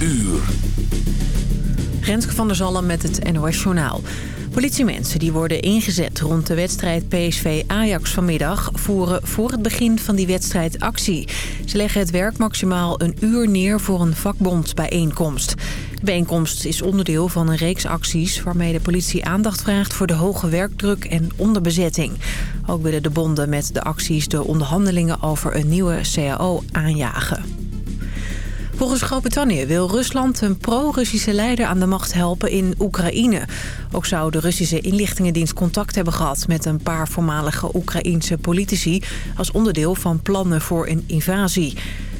uur. Renske van der Zalm met het NOS Journaal. Politiemensen die worden ingezet rond de wedstrijd PSV-Ajax vanmiddag... voeren voor het begin van die wedstrijd actie. Ze leggen het werk maximaal een uur neer voor een vakbondsbijeenkomst. De bijeenkomst is onderdeel van een reeks acties... waarmee de politie aandacht vraagt voor de hoge werkdruk en onderbezetting. Ook willen de bonden met de acties de onderhandelingen over een nieuwe CAO aanjagen. Volgens Groot-Brittannië wil Rusland een pro-Russische leider aan de macht helpen in Oekraïne. Ook zou de Russische inlichtingendienst contact hebben gehad met een paar voormalige Oekraïense politici... als onderdeel van plannen voor een invasie.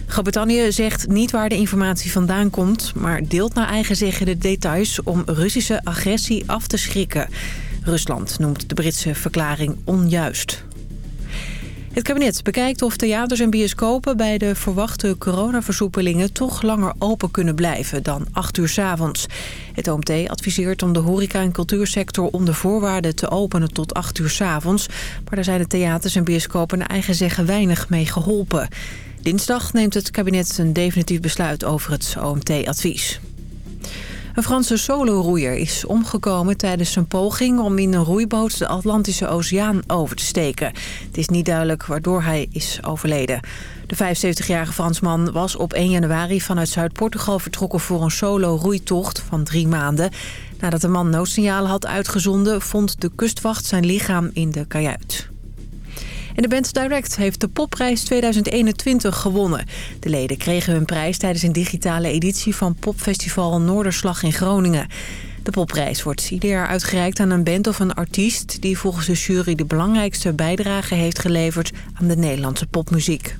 Groot-Brittannië zegt niet waar de informatie vandaan komt... maar deelt naar eigen zeggen de details om Russische agressie af te schrikken. Rusland noemt de Britse verklaring onjuist. Het kabinet bekijkt of theaters en bioscopen bij de verwachte coronaversoepelingen toch langer open kunnen blijven dan 8 uur s avonds. Het OMT adviseert om de horeca- en cultuursector onder voorwaarden te openen tot 8 uur s avonds. Maar daar zijn de theaters en bioscopen naar eigen zeggen weinig mee geholpen. Dinsdag neemt het kabinet een definitief besluit over het OMT-advies. Een Franse soloroeier is omgekomen tijdens zijn poging om in een roeiboot de Atlantische Oceaan over te steken. Het is niet duidelijk waardoor hij is overleden. De 75-jarige Fransman was op 1 januari vanuit Zuid-Portugal vertrokken voor een solo-roeitocht van drie maanden. Nadat de man noodsignalen had uitgezonden vond de kustwacht zijn lichaam in de kajuit. En de band Direct heeft de popprijs 2021 gewonnen. De leden kregen hun prijs tijdens een digitale editie van popfestival Noorderslag in Groningen. De popprijs wordt ieder jaar uitgereikt aan een band of een artiest... die volgens de jury de belangrijkste bijdrage heeft geleverd aan de Nederlandse popmuziek.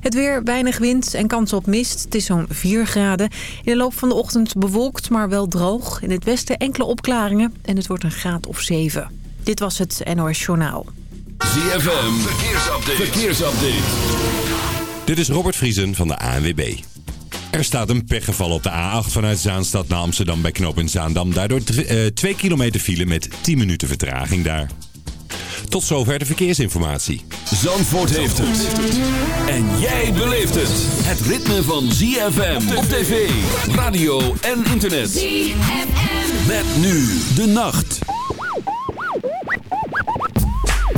Het weer, weinig wind en kans op mist. Het is zo'n 4 graden. In de loop van de ochtend bewolkt, maar wel droog. In het westen enkele opklaringen en het wordt een graad of 7. Dit was het NOS Journaal. ZFM, verkeersupdate. verkeersupdate. Dit is Robert Vriesen van de ANWB. Er staat een pechgeval op de A8 vanuit Zaanstad naar Amsterdam bij Knoop in Zaandam. Daardoor 2 uh, kilometer file met 10 minuten vertraging daar. Tot zover de verkeersinformatie. Zandvoort heeft het. En jij beleeft het. Het ritme van ZFM op tv, radio en internet. ZFM. Met nu de nacht.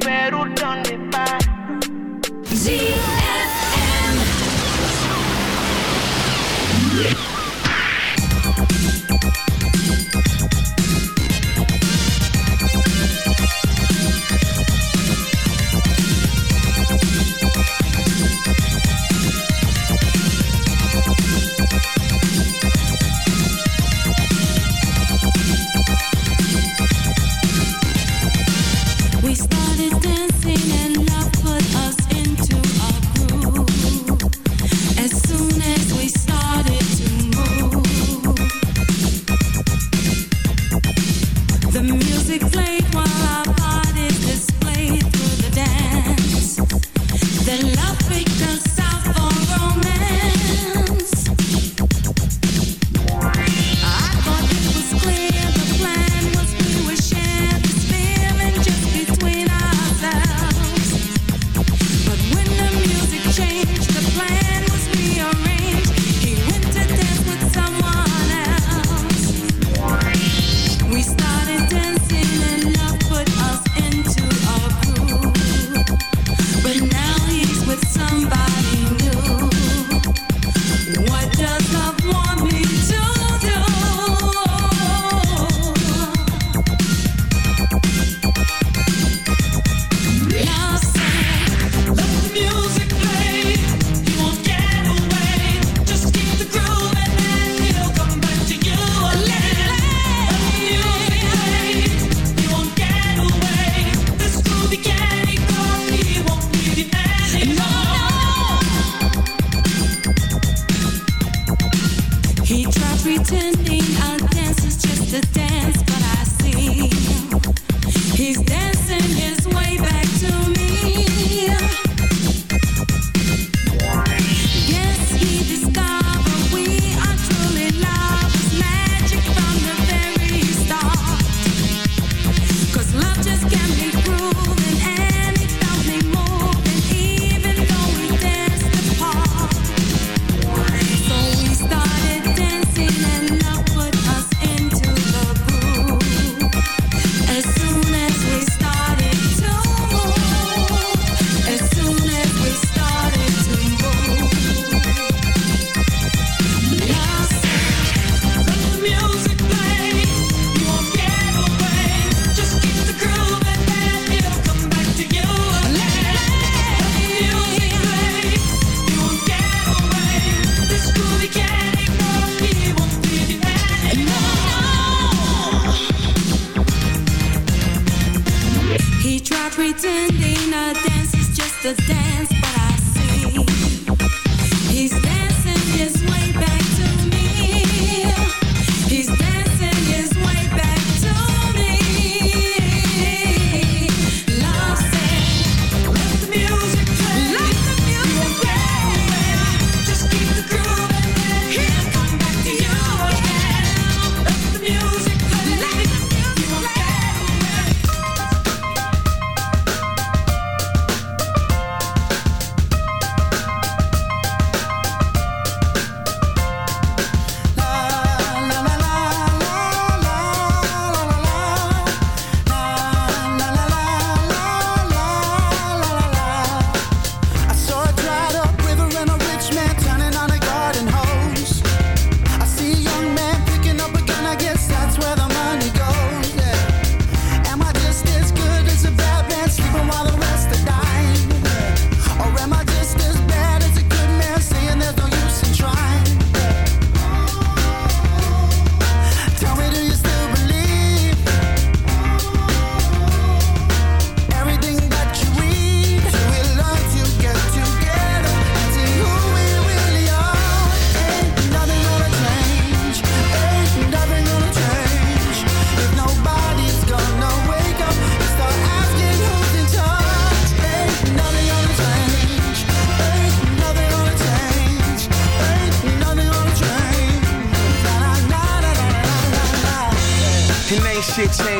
souber to dance,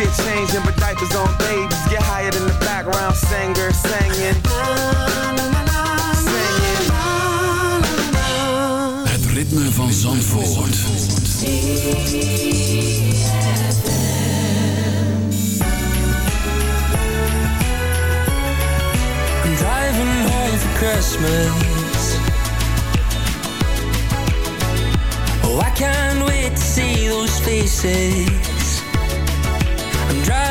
shit changing, but diapers on babies get higher than the background singer singing. Singing. Het ritme van Zandvoort. I'm driving home for Christmas. Oh, I can't wait to see those faces.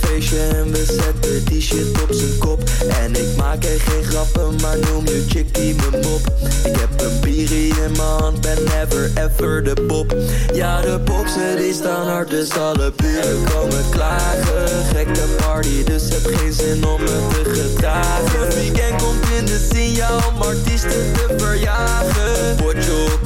Feestje en we zetten die shit op zijn kop. En ik maak er geen grappen, maar noem je chickie mijn mop. Ik heb een bierie in mijn hand, ben never ever de pop. Ja, de boxen die staan hard, dus alle buren komen klagen. Gekke party, dus heb geen zin om me te gedragen. Weekend komt in de scene, ja, om artiesten te verjagen. Potjokkie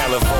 California.